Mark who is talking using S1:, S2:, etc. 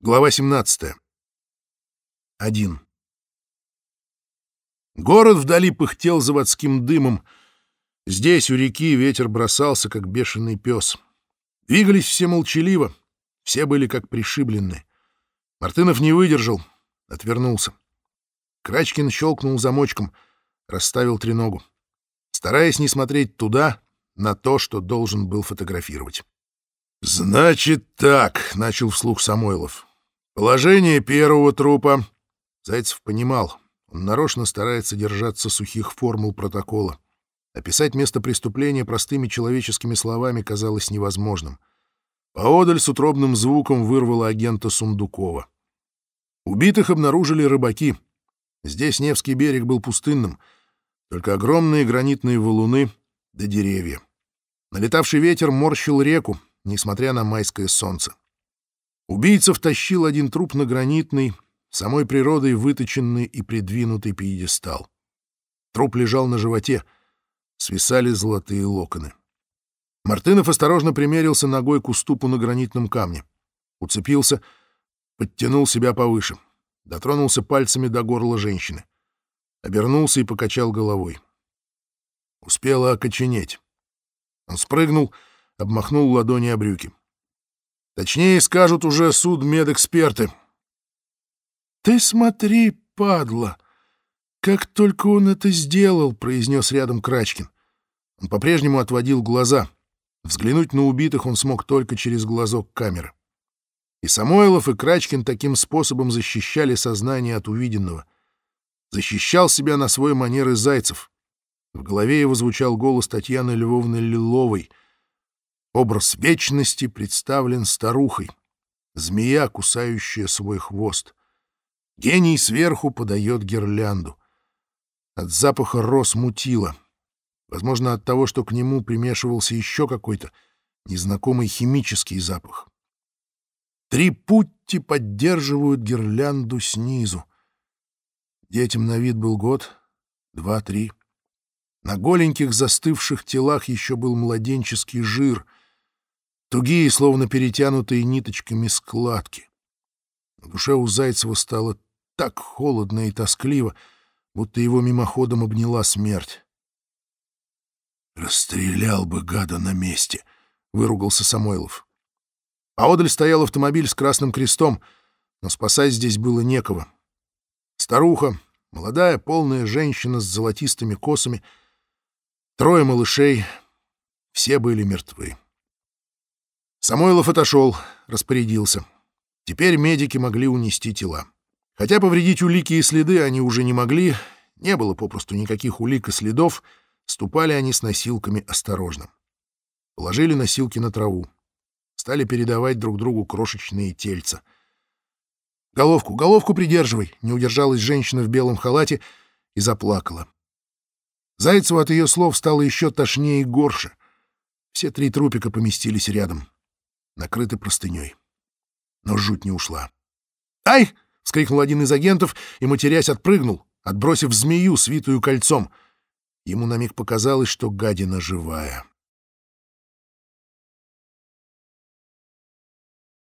S1: Глава 17. Один. Город вдали пыхтел заводским дымом. Здесь, у реки, ветер бросался, как бешеный пес. Двигались все молчаливо, все были как пришибленные. Мартынов не выдержал, отвернулся. Крачкин щелкнул замочком, расставил треногу, стараясь не смотреть туда, на то, что должен был фотографировать. «Значит так», — начал вслух Самойлов. Положение первого трупа. Зайцев понимал, он нарочно старается держаться сухих формул протокола. Описать место преступления простыми человеческими словами казалось невозможным. Поодаль с утробным звуком вырвало агента Сундукова. Убитых обнаружили рыбаки. Здесь Невский берег был пустынным, только огромные гранитные валуны да деревья. Налетавший ветер морщил реку, несмотря на майское солнце. Убийца втащил один труп на гранитный, самой природой выточенный и придвинутый пьедестал. Труп лежал на животе, свисали золотые локоны. Мартынов осторожно примерился ногой к уступу на гранитном камне. Уцепился, подтянул себя повыше, дотронулся пальцами до горла женщины. Обернулся и покачал головой. Успела окоченеть. Он спрыгнул, обмахнул ладони о брюки. Точнее скажут уже судмедэксперты. «Ты смотри, падла! Как только он это сделал!» — произнес рядом Крачкин. Он по-прежнему отводил глаза. Взглянуть на убитых он смог только через глазок камеры. И Самойлов, и Крачкин таким способом защищали сознание от увиденного. Защищал себя на свой манер и Зайцев. В голове его звучал голос Татьяны Львовны Лиловой — Образ вечности представлен старухой, змея, кусающая свой хвост. Гений сверху подает гирлянду. От запаха роз мутило. Возможно, от того, что к нему примешивался еще какой-то незнакомый химический запах. Три путти поддерживают гирлянду снизу. Детям на вид был год, два-три. На голеньких застывших телах еще был младенческий жир — тугие, словно перетянутые ниточками складки. На душе у Зайцева стало так холодно и тоскливо, будто его мимоходом обняла смерть. «Расстрелял бы гада на месте», — выругался Самойлов. Поодаль стоял автомобиль с красным крестом, но спасать здесь было некого. Старуха, молодая, полная женщина с золотистыми косами, трое малышей — все были мертвы. Самойлов отошел, распорядился. Теперь медики могли унести тела. Хотя повредить улики и следы они уже не могли, не было попросту никаких улик и следов, ступали они с носилками осторожно. Положили носилки на траву. Стали передавать друг другу крошечные тельца. «Головку, головку придерживай!» — не удержалась женщина в белом халате и заплакала. Зайцеву от ее слов стало еще тошнее и горше. Все три трупика поместились рядом накрыты простыней. Но жуть не ушла. «Ай!» — вскрикнул один из агентов и, матерясь, отпрыгнул, отбросив змею, свитую кольцом. Ему на миг показалось, что гадина живая.